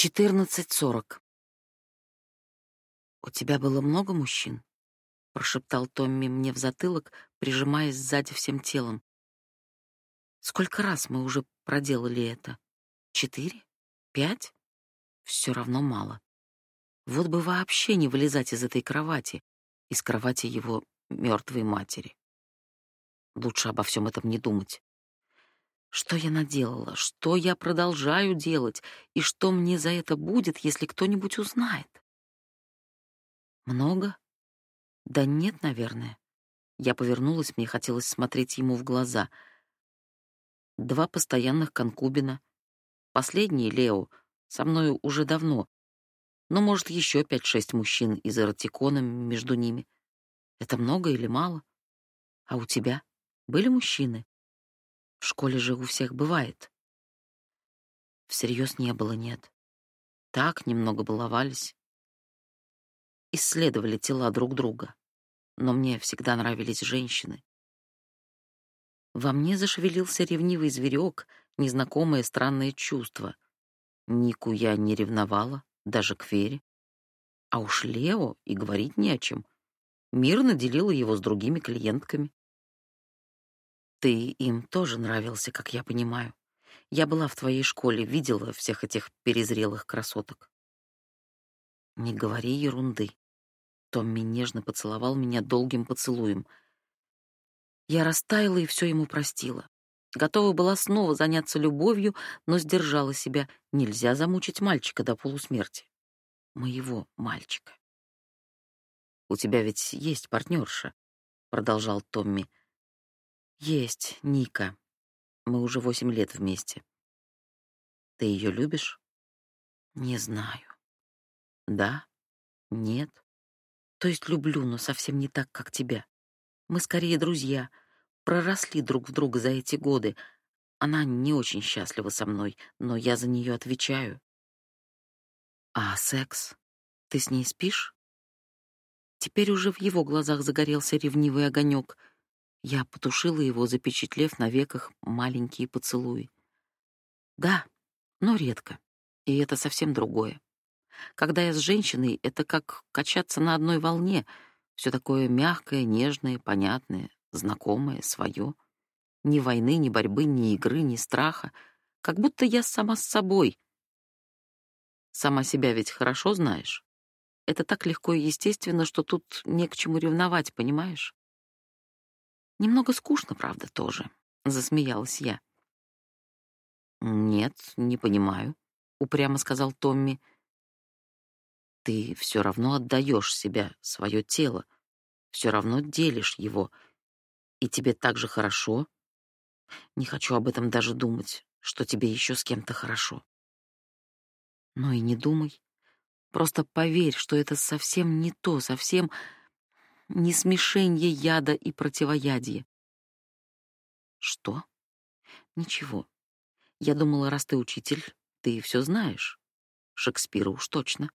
Четырнадцать сорок. «У тебя было много мужчин?» — прошептал Томми мне в затылок, прижимаясь сзади всем телом. «Сколько раз мы уже проделали это? Четыре? Пять? Все равно мало. Вот бы вообще не вылезать из этой кровати, из кровати его мертвой матери. Лучше обо всем этом не думать. Что я наделала? Что я продолжаю делать? И что мне за это будет, если кто-нибудь узнает? Много? Да нет, наверное. Я повернулась, мне хотелось смотреть ему в глаза. Два постоянных конкубина. Последний, Лео, со мной уже давно. Но, может, еще пять-шесть мужчин из эротикона между ними. Это много или мало? А у тебя были мужчины? В школе же у всех бывает. Всерьез не было, нет. Так немного баловались. Исследовали тела друг друга. Но мне всегда нравились женщины. Во мне зашевелился ревнивый зверек, незнакомое странное чувство. Нику я не ревновала, даже к Вере. А уж Лео и говорить не о чем. Мирно делила его с другими клиентками. Ты им тоже нравился, как я понимаю. Я была в твоей школе, видела всех этих перезрелых красоток. Не говори ерунды. Томми нежно поцеловал меня долгим поцелуем. Я растаяла и все ему простила. Готова была снова заняться любовью, но сдержала себя. Нельзя замучить мальчика до полусмерти. Моего мальчика. «У тебя ведь есть партнерша», — продолжал Томми. Есть, Ника. Мы уже восемь лет вместе. Ты ее любишь? Не знаю. Да? Нет? То есть люблю, но совсем не так, как тебя. Мы скорее друзья. Проросли друг в друга за эти годы. Она не очень счастлива со мной, но я за нее отвечаю. А секс? Ты с ней спишь? Теперь уже в его глазах загорелся ревнивый огонек — я потушила его, запечатлев на веках маленькие поцелуи. Да, но редко. И это совсем другое. Когда я с женщиной, это как качаться на одной волне, все такое мягкое, нежное, понятное, знакомое, свое. Ни войны, ни борьбы, ни игры, ни страха. Как будто я сама с собой. Сама себя ведь хорошо знаешь. Это так легко и естественно, что тут не к чему ревновать, понимаешь? Немного скучно, правда, тоже, засмеялась я. Нет, не понимаю, упрямо сказал Томми. Ты все равно отдаешь себя, свое тело, все равно делишь его, и тебе так же хорошо. Не хочу об этом даже думать, что тебе еще с кем-то хорошо. Но и не думай. Просто поверь, что это совсем не то, совсем не смешенье яда и противоядия. Что? Ничего. Я думала, раз ты учитель, ты все знаешь. Шекспира уж точно.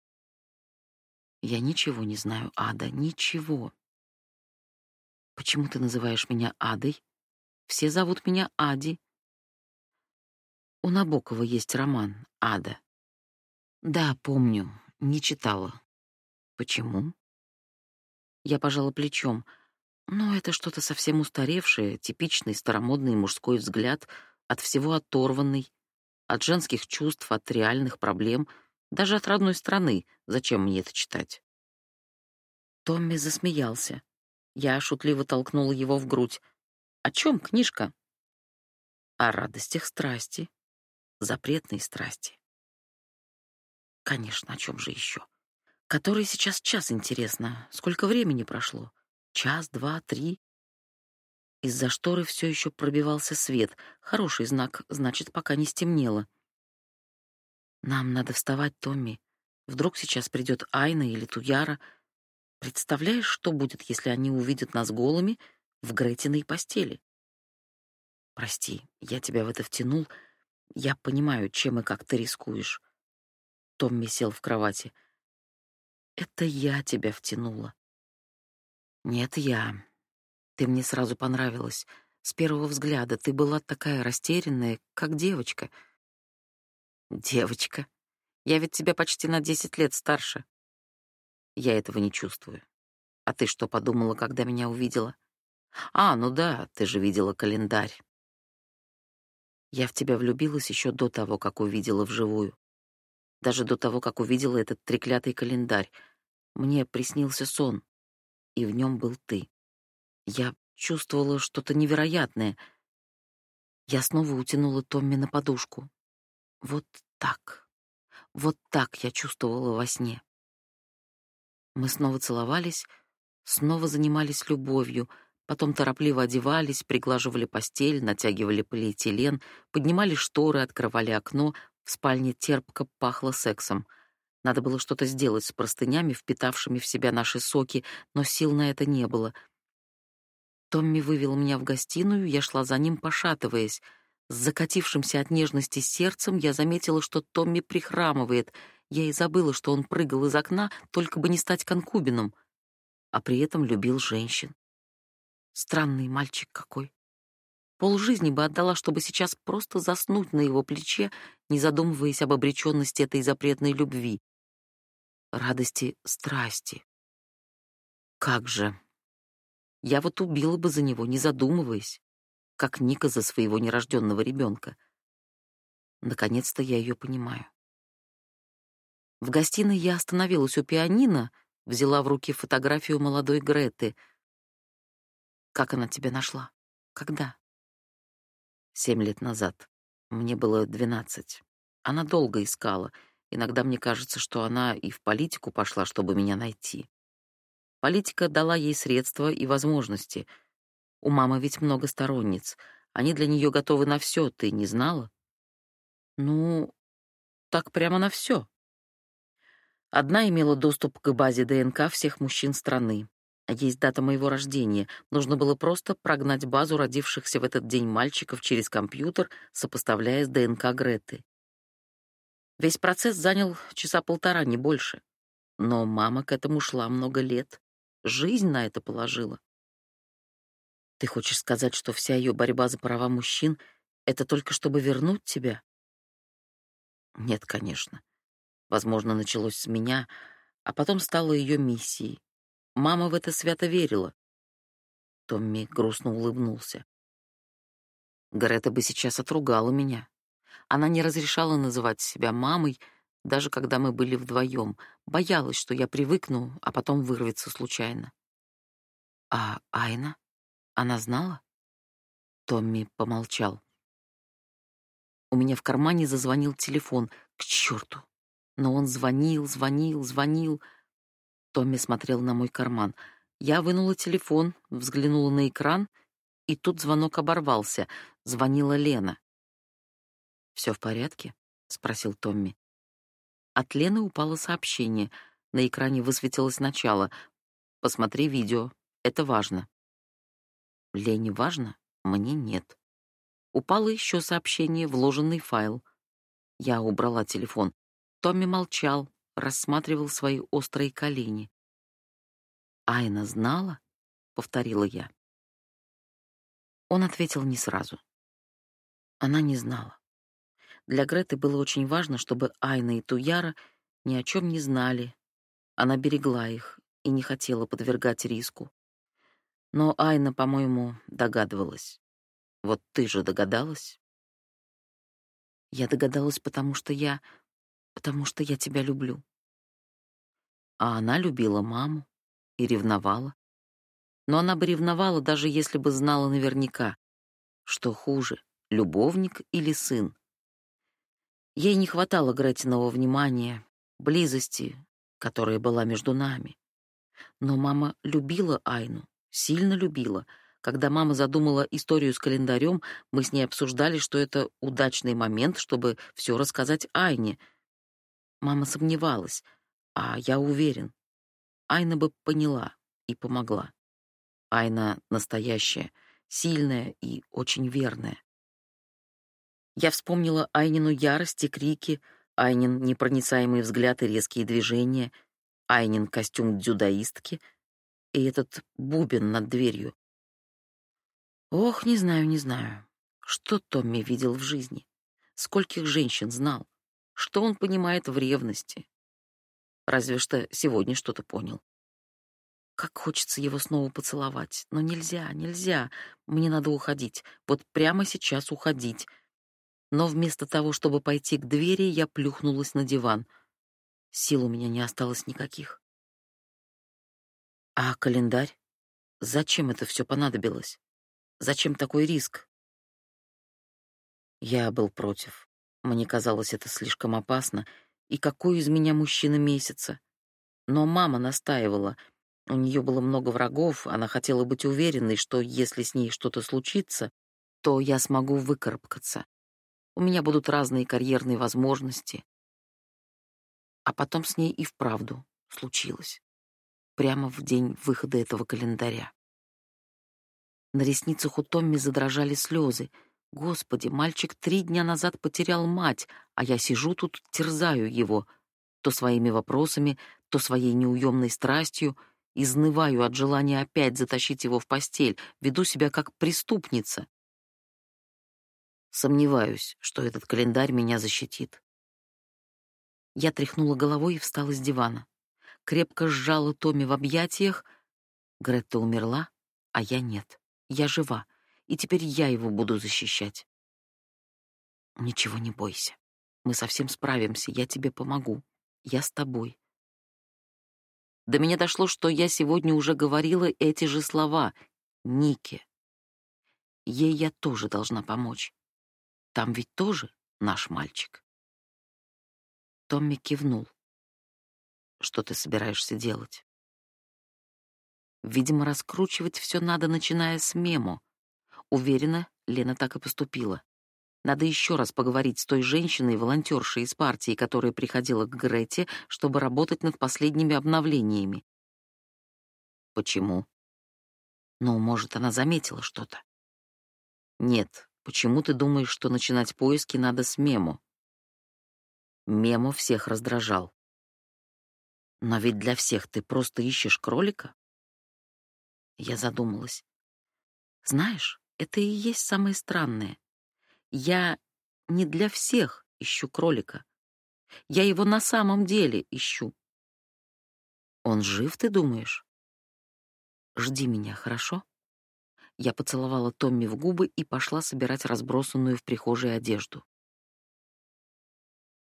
Я ничего не знаю, Ада, ничего. Почему ты называешь меня Адой? Все зовут меня Ади. У Набокова есть роман «Ада». Да, помню, не читала. Почему? Я пожала плечом. Но это что-то совсем устаревшее, типичный старомодный мужской взгляд, от всего оторванный, от женских чувств, от реальных проблем, даже от родной страны. Зачем мне это читать? Томми засмеялся. Я шутливо толкнула его в грудь. «О чем книжка?» «О радостях страсти, запретной страсти». «Конечно, о чем же еще?» Который сейчас час, интересно? Сколько времени прошло? Час, два, три? Из-за шторы все еще пробивался свет. Хороший знак, значит, пока не стемнело. Нам надо вставать, Томми. Вдруг сейчас придет Айна или Туяра. Представляешь, что будет, если они увидят нас голыми в Гретиной постели? Прости, я тебя в это втянул. Я понимаю, чем и как ты рискуешь. Томми сел в кровати. Это я тебя втянула. Нет, я. Ты мне сразу понравилась. С первого взгляда ты была такая растерянная, как девочка. Девочка. Я ведь тебя почти на десять лет старше. Я этого не чувствую. А ты что подумала, когда меня увидела? А, ну да, ты же видела календарь. Я в тебя влюбилась еще до того, как увидела вживую. Даже до того, как увидела этот треклятый календарь. Мне приснился сон, и в нем был ты. Я чувствовала что-то невероятное. Я снова утянула Томми на подушку. Вот так. Вот так я чувствовала во сне. Мы снова целовались, снова занимались любовью, потом торопливо одевались, приглаживали постель, натягивали полиэтилен, поднимали шторы, открывали окно, в спальне терпко пахло сексом. Надо было что-то сделать с простынями, впитавшими в себя наши соки, но сил на это не было. Томми вывел меня в гостиную, я шла за ним, пошатываясь. С закатившимся от нежности сердцем я заметила, что Томми прихрамывает — я и забыла, что он прыгал из окна, только бы не стать конкубином, а при этом любил женщин. Странный мальчик какой. Пол жизни бы отдала, чтобы сейчас просто заснуть на его плече, не задумываясь об обреченности этой запретной любви, радости страсти. Как же! Я вот убила бы за него, не задумываясь, как Ника за своего нерожденного ребенка. Наконец-то я ее понимаю. В гостиной я остановилась у пианино, взяла в руки фотографию молодой Греты. Как она тебя нашла? Когда? Семь лет назад. Мне было двенадцать. Она долго искала. Иногда мне кажется, что она и в политику пошла, чтобы меня найти. Политика дала ей средства и возможности. У мамы ведь много сторонниц. Они для нее готовы на все, ты не знала? Ну, так прямо на все. Одна имела доступ к базе ДНК всех мужчин страны. Есть дата моего рождения. Нужно было просто прогнать базу родившихся в этот день мальчиков через компьютер, сопоставляя с ДНК Греты. Весь процесс занял часа полтора, не больше. Но мама к этому шла много лет. Жизнь на это положила. Ты хочешь сказать, что вся ее борьба за права мужчин — это только чтобы вернуть тебя? Нет, конечно. Возможно, началось с меня, а потом стало ее миссией. Мама в это свято верила. Томми грустно улыбнулся. Грета бы сейчас отругала меня. Она не разрешала называть себя мамой, даже когда мы были вдвоем, боялась, что я привыкну, а потом вырвется случайно. А Айна? Она знала? Томми помолчал. У меня в кармане зазвонил телефон. К черту! Но он звонил, звонил, звонил. Томми смотрел на мой карман. Я вынула телефон, взглянула на экран, и тут звонок оборвался. Звонила Лена. «Все в порядке?» — спросил Томми. От Лены упало сообщение. На экране высветилось начало. «Посмотри видео. Это важно». Лене важно? Мне нет. Упало еще сообщение, вложенный файл. Я убрала телефон. Томми молчал, рассматривал свои острые колени. «Айна знала?» — повторила я. Он ответил не сразу. Она не знала. Для Греты было очень важно, чтобы Айна и Туяра ни о чем не знали. Она берегла их и не хотела подвергать риску. Но Айна, по-моему, догадывалась. Вот ты же догадалась? Я догадалась, потому что я потому что я тебя люблю. А она любила маму и ревновала. Но она бы ревновала, даже если бы знала наверняка, что хуже, любовник или сын. Ей не хватало Гретиного внимания, близости, которая была между нами. Но мама любила Айну, сильно любила. Когда мама задумала историю с календарем, мы с ней обсуждали, что это удачный момент, чтобы все рассказать Айне — Мама сомневалась, а я уверен. Айна бы поняла и помогла. Айна настоящая, сильная и очень верная. Я вспомнила Айнину ярость и крики, Айнин непроницаемый взгляд и резкие движения, Айнин костюм дзюдоистки и этот бубен над дверью. Ох, не знаю, не знаю. Что Томми видел в жизни? Скольких женщин знал? Что он понимает в ревности? Разве что сегодня что-то понял. Как хочется его снова поцеловать. Но нельзя, нельзя. Мне надо уходить. Вот прямо сейчас уходить. Но вместо того, чтобы пойти к двери, я плюхнулась на диван. Сил у меня не осталось никаких. А календарь? Зачем это все понадобилось? Зачем такой риск? Я был против. Мне казалось это слишком опасно. И какой из меня мужчина месяца? Но мама настаивала. У нее было много врагов, она хотела быть уверенной, что если с ней что-то случится, то я смогу выкарабкаться. У меня будут разные карьерные возможности. А потом с ней и вправду случилось. Прямо в день выхода этого календаря. На ресницах у Томми задрожали слезы. Господи, мальчик три дня назад потерял мать, а я сижу тут, терзаю его, то своими вопросами, то своей неуемной страстью, изнываю от желания опять затащить его в постель, веду себя как преступница. Сомневаюсь, что этот календарь меня защитит. Я тряхнула головой и встала с дивана. Крепко сжала Томми в объятиях. Гретта умерла, а я нет. Я жива, и теперь я его буду защищать. Ничего не бойся. Мы совсем справимся, я тебе помогу. Я с тобой. До меня дошло, что я сегодня уже говорила эти же слова Нике. Ей я тоже должна помочь. Там ведь тоже наш мальчик. Томми кивнул. Что ты собираешься делать? Видимо, раскручивать все надо, начиная с мемо. Уверена, Лена так и поступила. Надо еще раз поговорить с той женщиной-волонтершей из партии, которая приходила к Грете, чтобы работать над последними обновлениями. Почему? Ну, может, она заметила что-то. Нет, почему ты думаешь, что начинать поиски надо с мемо? Мемо всех раздражал. Но ведь для всех ты просто ищешь кролика. Я задумалась. Знаешь, это и есть самое странное. Я не для всех ищу кролика. Я его на самом деле ищу. Он жив, ты думаешь? Жди меня, хорошо? Я поцеловала Томми в губы и пошла собирать разбросанную в прихожей одежду.